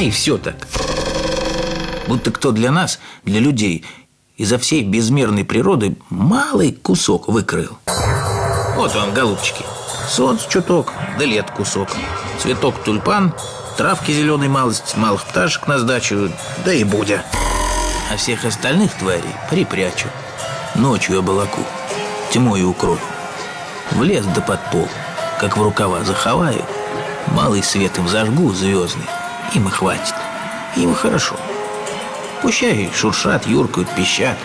И все так. Будто кто для нас, для людей, изо всей безмерной природы малый кусок выкрыл. Вот он, голубчики. Солнце чуток, да лет кусок. Цветок тюльпан, травки зеленой малость, малых пташек на сдачу, да и будя. А всех остальных тварей припрячу. Ночью оболоку, тьмой укрою. В лес да под пол, как в рукава заховаю, малый свет им зажгу звездный, им и хватит. Им хорошо. Пущай шуршат, юркают, пищат,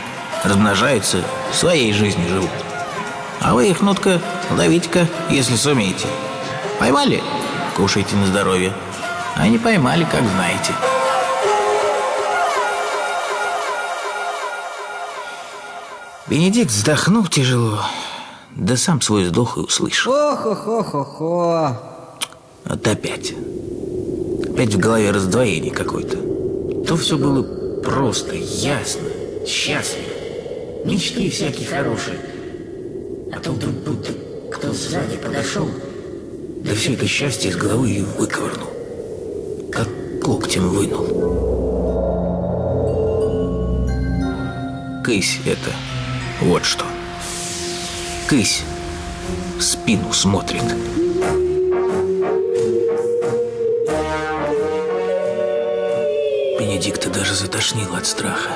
размножаются, своей жизнью живут. А вы их, нутка, ловите-ка, если сумеете. Поймали? Кушайте на здоровье. А не поймали, как знаете. Бенедикт вздохнул тяжело, да сам свой вздох и услышал. Ох-ох-ох-ох-ох. Вот опять. Опять в голове раздвоение какое-то. То все было просто, ясно, счастливо. Мечты всякие хорошие. А то вдруг будто кто сзади подошел, да все это счастье из головы и выковырнул. Как когтем вынул. Кысь это, вот что. Кысь в спину смотрит. Бенедикта даже затошнило от страха.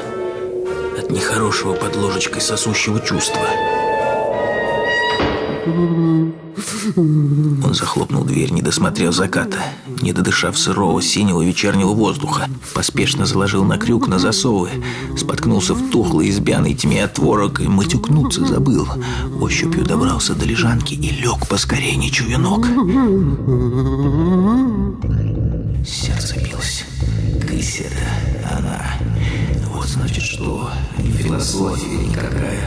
От нехорошего под ложечкой сосущего чувства. Он захлопнул дверь, не досмотрев заката, не додышав сырого синего вечернего воздуха. Поспешно заложил на крюк на засовы, споткнулся в тухлой избяной тьме отворок и матюкнуться забыл. Ощупью добрался до лежанки и лег поскорее, не ног. Кысера она. Вот значит что. Не философия никакая.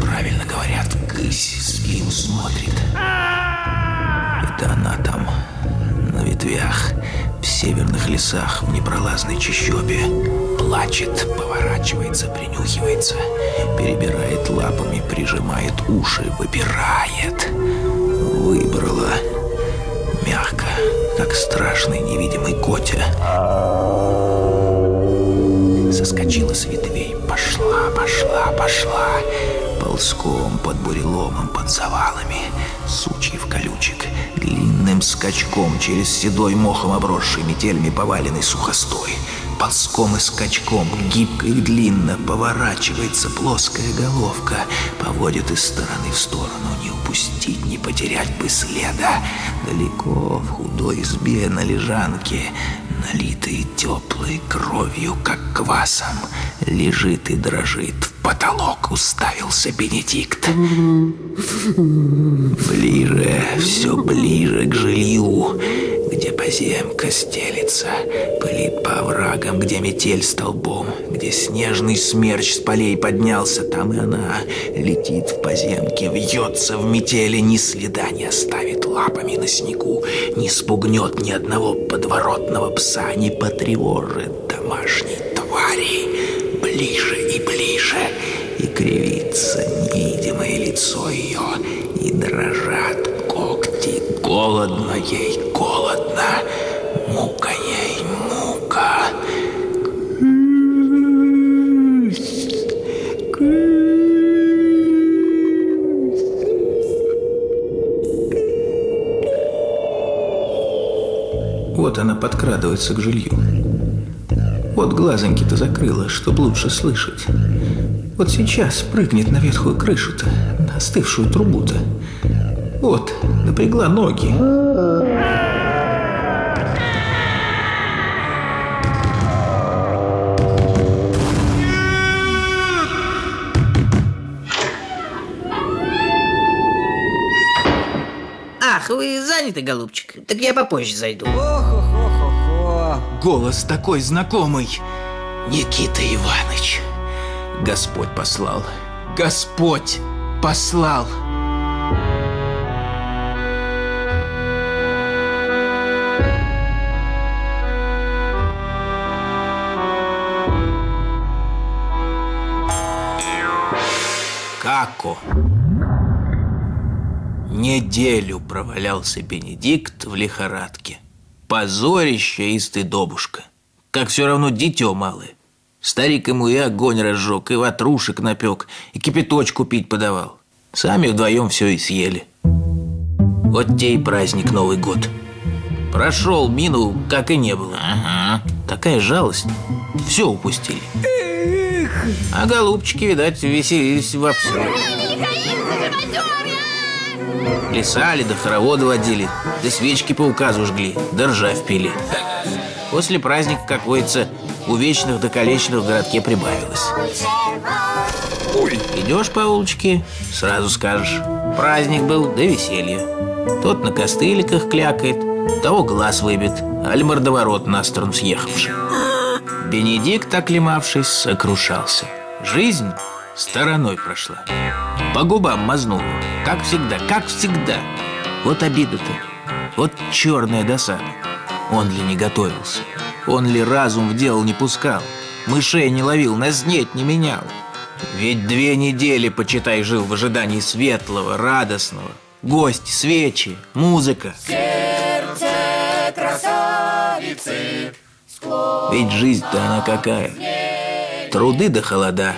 Правильно говорят, кысь спину смотрит. Это она там, на ветвях, в северных лесах, в непролазной чащобе. Плачет, поворачивается, принюхивается, перебирает лапами, прижимает уши, выбирает. Выбрала. Мягко, как страшный невидимый котя. Соскочила с ветвей, пошла, пошла, пошла. Ползком под буреломом, под завалами, сучьев колючек, длинным скачком через седой мохом обросший метельми поваленный сухостой. Ползком и скачком, гибко и длинно поворачивается плоская головка, поводит из стороны в сторону, не упустить, не потерять бы следа. Далеко в худой избе на лежанке, налитый теплой кровью, как квасом, лежит и дрожит. В потолок уставился Бенедикт. Ближе, все ближе к жилью, где поземка стелится, пылит по оврагам, где метель столбом, где снежный смерч с полей поднялся, там и она летит в поземке, вьется в метели, ни следа не оставит лапами на снегу, не спугнет ни одного подворотного пса, не потревожит домашней твари. Ближе и ближе, и кривится невидимое лицо ее, и дрожат когти. Голодно ей, голодно, мука ей, мука. Вот она подкрадывается к жилью. Вот глазоньки-то закрыла, чтоб лучше слышать. Вот сейчас прыгнет на ветхую крышу-то, на остывшую трубу-то. Вот, напрягла ноги. Ах, вы заняты, голубчик? Так я попозже зайду. Голос такой знакомый. Никита Иванович. Господь послал. Господь послал. Како? Неделю провалялся Бенедикт в лихорадке. Позорище и стыдобушка. как все равно дитё малое. Старик ему и огонь разжег, и ватрушек напек, и кипяточку пить подавал. Сами вдвоем все и съели. Вот те и праздник Новый год. Прошел, минул, как и не было. Ага. Такая жалость. Все упустили. А голубчики, видать, веселились вовсю. Плясали, да хороводы водили, да свечки по указу жгли, да ржавь пили. После праздника, как водится, у вечных доколечных в городке прибавилось. Идешь по улочке, сразу скажешь, праздник был, да веселье. Тот на костыликах клякает, того глаз выбит, аль мордоворот на сторону съехавший. Бенедикт, оклемавшись, сокрушался. Жизнь стороной прошла. По губам мазнула, как всегда, как всегда. Вот обида-то, вот черная досада. Он ли не готовился? Он ли разум в дело не пускал? Мышей не ловил, наснеть не менял? Ведь две недели, почитай, жил в ожидании светлого, радостного. Гости, свечи, музыка. Сердце красавицы Ведь жизнь-то она какая? Труды до холода,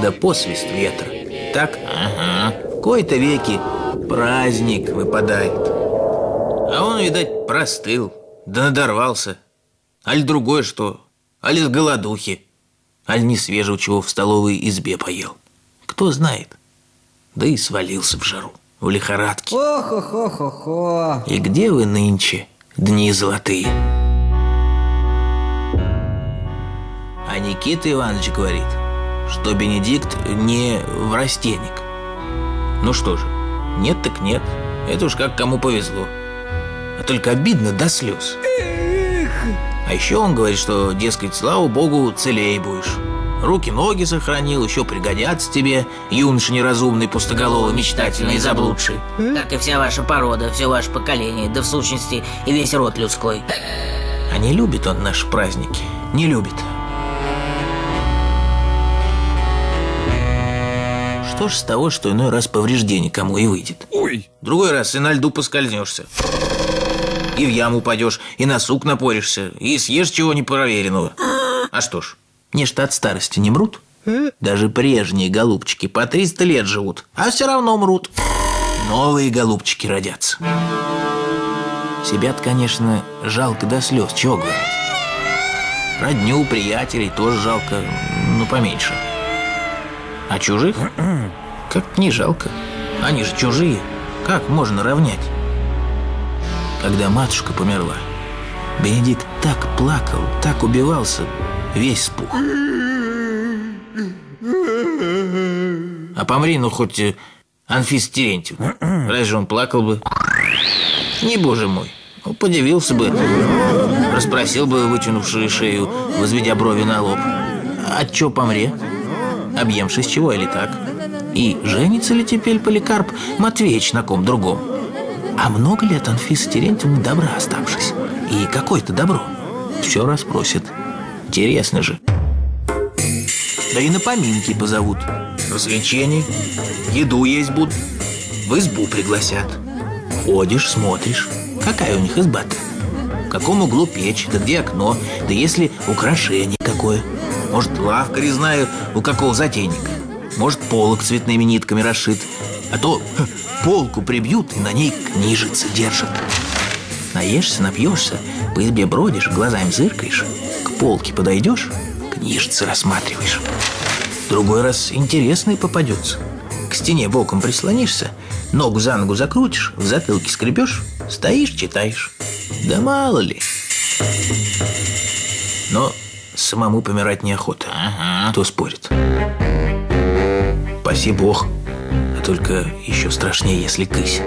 да посвист ветра. Так? Ага. Кой-то веки праздник выпадает. А он, видать, простыл, да надорвался. Аль другое что? Аль из голодухи. Аль не свежего чего в столовой избе поел. Кто знает. Да и свалился в жару, в лихорадке. Ох-ох-ох-ох. И где вы нынче, дни золотые? А Никита Иванович говорит, что Бенедикт не врастенник. Ну что же, нет так нет. Это уж как кому повезло. А только обидно до слез. А еще он говорит, что, дескать, слава богу, целей будешь. Руки-ноги сохранил, еще пригодятся тебе, юноша неразумный, пустоголовый, мечтательный, заблудший. Как и вся ваша порода, все ваше поколение, да в сущности и весь род людской. А не любит он наши праздники, не любит. Что ж с того, что иной раз повреждение кому и выйдет? Ой, Другой раз и на льду поскользнешься. И в яму упадешь, и на сук напоришься, и съешь чего непроверенного. А что ж, не что от старости не мрут? Даже прежние голубчики по 300 лет живут, а все равно мрут. Новые голубчики родятся. Себя-то, конечно, жалко до слез, чего говорить. Родню, приятелей тоже жалко, ну поменьше. А чужих? Как не жалко. Они же чужие. Как можно равнять? Когда матушка померла, Бенедикт так плакал, так убивался, весь спух. А помри, ну хоть э, Анфис Терентьевна, разве он плакал бы? Не боже мой, ну, подивился бы, расспросил бы вытянувшую шею, возведя брови на лоб. А чё помре? Объемшись чего или так? И женится ли теперь Поликарп Матвеевич на ком другом? А много ли от Анфисы Терентьевны добра оставшись? И какое-то добро? Все расспросит. Интересно же. Да и на поминки позовут. Развлечений, еду есть будут. В избу пригласят. Ходишь, смотришь. Какая у них изба-то? В каком углу печь, да где окно, да если украшение какое. Может, лавка резная у какого затейника. Может, полок цветными нитками расшит. А то полку прибьют и на ней книжицы держат. Наешься, напьешься, по избе бродишь, глазами зыркаешь, к полке подойдешь, книжицы рассматриваешь. Другой раз интересный попадется. К стене боком прислонишься, ногу за ногу закрутишь, в затылке скребешь, стоишь, читаешь. Да мало ли. Но самому помирать неохота. Кто спорит? Спаси бог. А только еще страшнее, если кысь.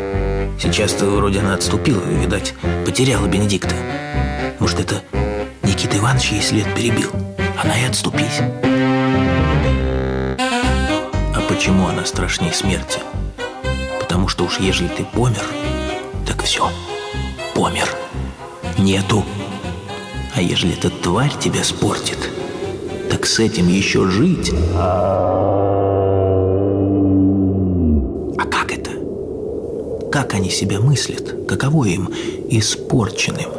Сейчас-то вроде она отступила, видать, потеряла Бенедикта. Может, это Никита Иванович ей след перебил? Она и отступись. А почему она страшнее смерти? Потому что уж ежели ты помер, так все, помер. Нету. А ежели эта тварь тебя спортит, так с этим еще жить. А как это? Как они себя мыслят? Каково им испорченным?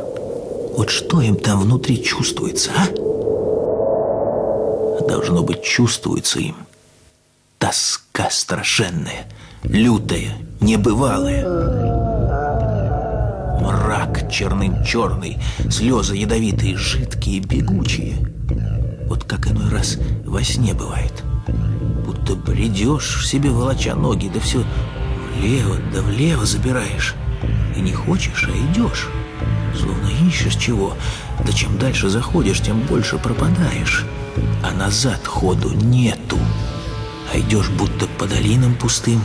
Вот что им там внутри чувствуется, а? Должно быть, чувствуется им. Тоска страшенная, лютая, небывалая. Мрак черным черный, слезы ядовитые, жидкие, бегучие. Вот как иной раз во сне бывает. Будто бредешь себе волоча ноги, да все влево да влево забираешь. И не хочешь, а идешь. Словно ищешь чего. Да чем дальше заходишь, тем больше пропадаешь. А назад ходу нету. А идешь будто по долинам пустым,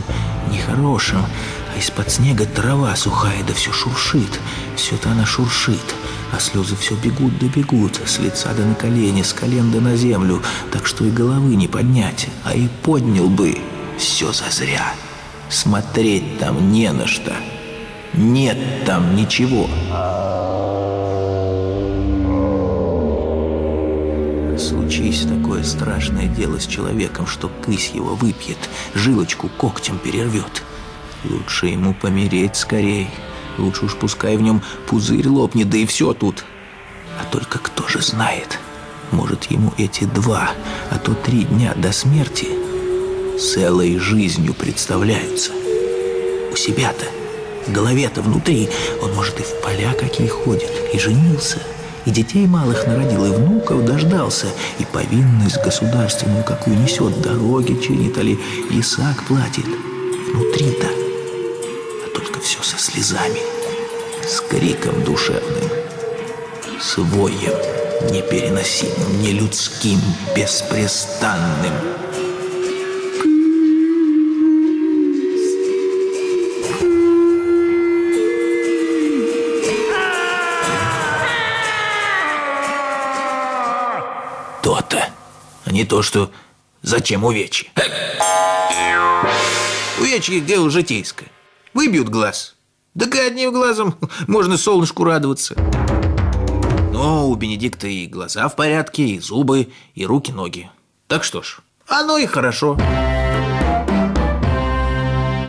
нехорошим, а из-под снега трава сухая, да все шуршит. Все-то она шуршит, а слезы все бегут да бегут, с лица да на колени, с колен да на землю, так что и головы не поднять, а и поднял бы. Все зазря. Смотреть там не на что. Нет там ничего. Случись такое страшное дело с человеком, что кысь его выпьет, жилочку когтем перервет. Лучше ему помереть скорей. Лучше уж пускай в нем пузырь лопнет, да и все тут. А только кто же знает, может ему эти два, а то три дня до смерти целой жизнью представляются. У себя-то, в голове-то внутри, он, может, и в поля какие ходит, и женился, и детей малых народил, и внуков дождался, и повинность государственную какую несет, дороги чинит, али лесак платит. Внутри-то, все со слезами, с криком душевным, с воем непереносимым, нелюдским, беспрестанным. То-то, а не то, что зачем увечье. Увечье дело житейское. Выбьют глаз. Так и одним глазом можно солнышку радоваться. Но у Бенедикта и глаза в порядке, и зубы, и руки-ноги. Так что ж, оно и хорошо.